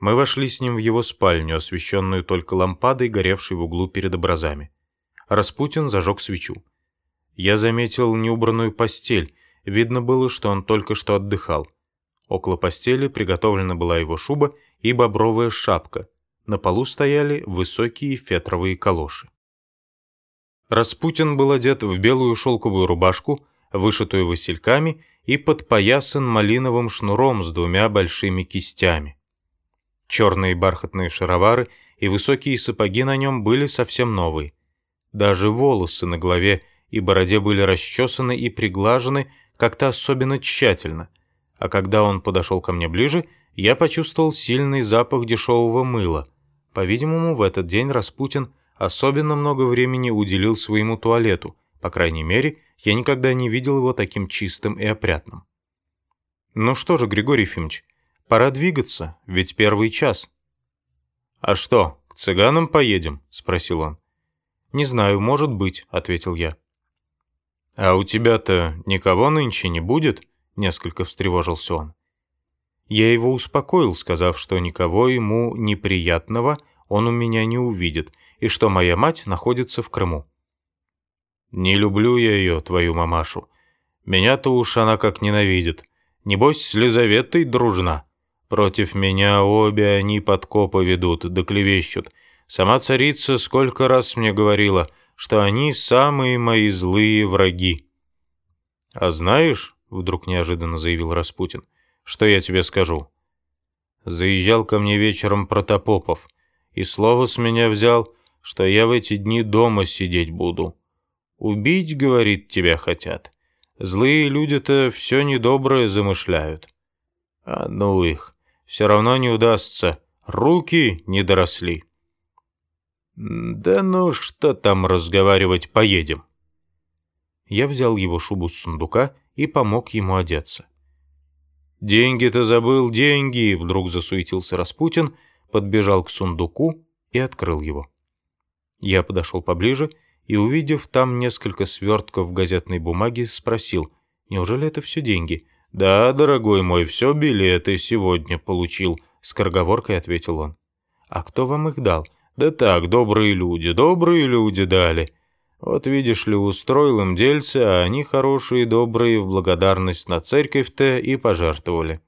Мы вошли с ним в его спальню, освещенную только лампадой, горевшей в углу перед образами. Распутин зажег свечу. Я заметил неубранную постель, видно было, что он только что отдыхал. Около постели приготовлена была его шуба и бобровая шапка. На полу стояли высокие фетровые калоши. Распутин был одет в белую шелковую рубашку, вышитую васильками и подпоясан малиновым шнуром с двумя большими кистями. Черные бархатные шаровары и высокие сапоги на нем были совсем новые. Даже волосы на голове и бороде были расчесаны и приглажены как-то особенно тщательно, а когда он подошел ко мне ближе, я почувствовал сильный запах дешевого мыла. По-видимому, в этот день Распутин особенно много времени уделил своему туалету, по крайней мере, я никогда не видел его таким чистым и опрятным. «Ну что же, Григорий Ефимович, пора двигаться, ведь первый час». «А что, к цыганам поедем?» — спросил он. «Не знаю, может быть», — ответил я. «А у тебя-то никого нынче не будет?» — несколько встревожился он. Я его успокоил, сказав, что никого ему неприятного он у меня не увидит, и что моя мать находится в Крыму. «Не люблю я ее, твою мамашу. Меня-то уж она как ненавидит. Небось, с Лизаветой дружна. Против меня обе они подкопы ведут, да клевещут. Сама царица сколько раз мне говорила, что они самые мои злые враги». «А знаешь, — вдруг неожиданно заявил Распутин, — что я тебе скажу?» Заезжал ко мне вечером Протопопов, и слово с меня взял, что я в эти дни дома сидеть буду. Убить, говорит, тебя хотят. Злые люди-то все недоброе замышляют. А ну их, все равно не удастся. Руки не доросли. Да ну что там разговаривать, поедем. Я взял его шубу с сундука и помог ему одеться. «Деньги-то забыл, деньги!» — вдруг засуетился Распутин, подбежал к сундуку и открыл его. Я подошел поближе и, увидев там несколько свертков газетной бумаги, спросил, «Неужели это все деньги?» «Да, дорогой мой, все билеты сегодня получил», — скороговоркой ответил он. «А кто вам их дал?» «Да так, добрые люди, добрые люди дали. Вот видишь ли, устроил им дельце, а они хорошие, добрые, в благодарность на церковь-то и пожертвовали».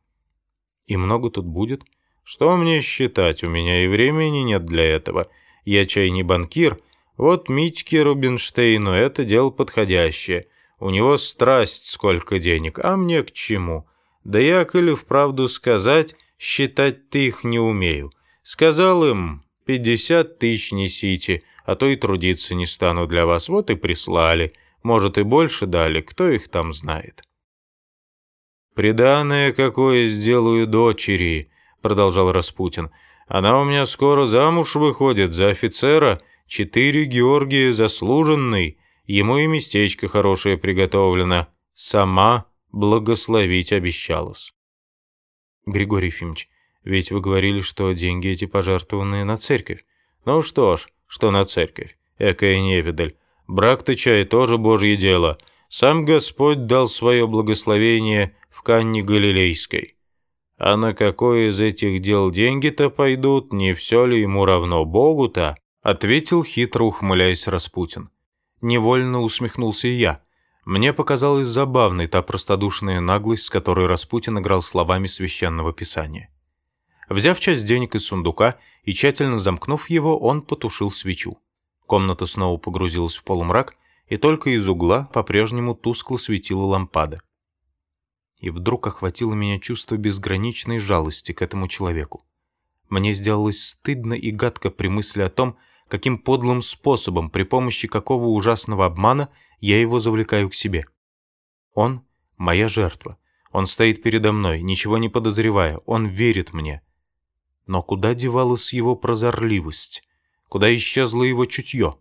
«И много тут будет?» «Что мне считать, у меня и времени нет для этого. Я чай не банкир, вот Митьке Рубинштейну это дело подходящее. У него страсть сколько денег, а мне к чему? Да я, коли вправду сказать, считать-то их не умею. Сказал им, пятьдесят тысяч несите, а то и трудиться не стану для вас. Вот и прислали. Может, и больше дали, кто их там знает. «Приданное какое сделаю дочери», — продолжал Распутин. «Она у меня скоро замуж выходит за офицера, — Четыре Георгия заслуженный, ему и местечко хорошее приготовлено. Сама благословить обещалась. Григорий Ефимович, ведь вы говорили, что деньги эти пожертвованы на церковь. Ну что ж, что на церковь, экая невидаль. Брак-то чай тоже божье дело. Сам Господь дал свое благословение в Канне Галилейской. А на какое из этих дел деньги-то пойдут, не все ли ему равно Богу-то? ответил хитро ухмыляясь Распутин. Невольно усмехнулся я. Мне показалась забавной та простодушная наглость, с которой Распутин играл словами священного писания. Взяв часть денег из сундука и тщательно замкнув его, он потушил свечу. Комната снова погрузилась в полумрак, и только из угла по-прежнему тускло светила лампада. И вдруг охватило меня чувство безграничной жалости к этому человеку. Мне сделалось стыдно и гадко при мысли о том, каким подлым способом, при помощи какого ужасного обмана я его завлекаю к себе. Он — моя жертва. Он стоит передо мной, ничего не подозревая, он верит мне. Но куда девалась его прозорливость? Куда исчезло его чутье?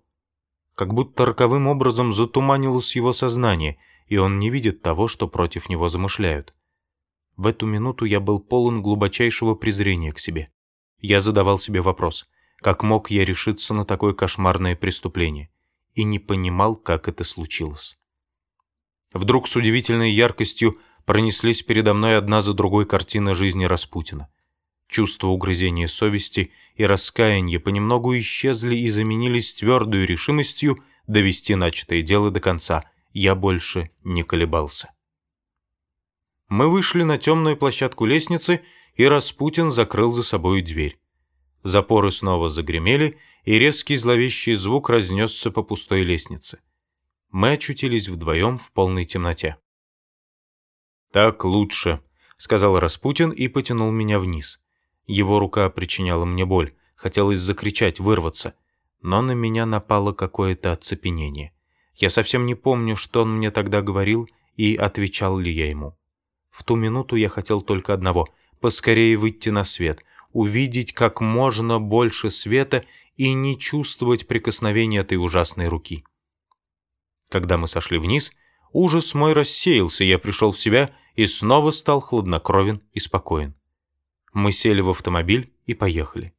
Как будто роковым образом затуманилось его сознание, и он не видит того, что против него замышляют. В эту минуту я был полон глубочайшего презрения к себе. Я задавал себе вопрос, как мог я решиться на такое кошмарное преступление? И не понимал, как это случилось. Вдруг с удивительной яркостью пронеслись передо мной одна за другой картины жизни Распутина. Чувство угрызения совести и раскаяния понемногу исчезли и заменились твердой решимостью довести начатое дело до конца. Я больше не колебался. Мы вышли на темную площадку лестницы, и Распутин закрыл за собой дверь. Запоры снова загремели, и резкий зловещий звук разнесся по пустой лестнице. Мы очутились вдвоем в полной темноте. «Так лучше», — сказал Распутин и потянул меня вниз. Его рука причиняла мне боль, хотелось закричать, вырваться, но на меня напало какое-то оцепенение. Я совсем не помню, что он мне тогда говорил и отвечал ли я ему. В ту минуту я хотел только одного — поскорее выйти на свет, увидеть как можно больше света и не чувствовать прикосновения этой ужасной руки. Когда мы сошли вниз, ужас мой рассеялся, я пришел в себя и снова стал хладнокровен и спокоен. Мы сели в автомобиль и поехали.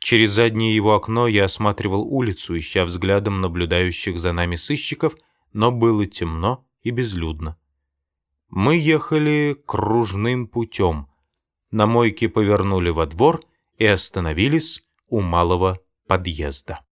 Через заднее его окно я осматривал улицу, ища взглядом наблюдающих за нами сыщиков, но было темно и безлюдно. Мы ехали кружным путем. На мойке повернули во двор и остановились у малого подъезда.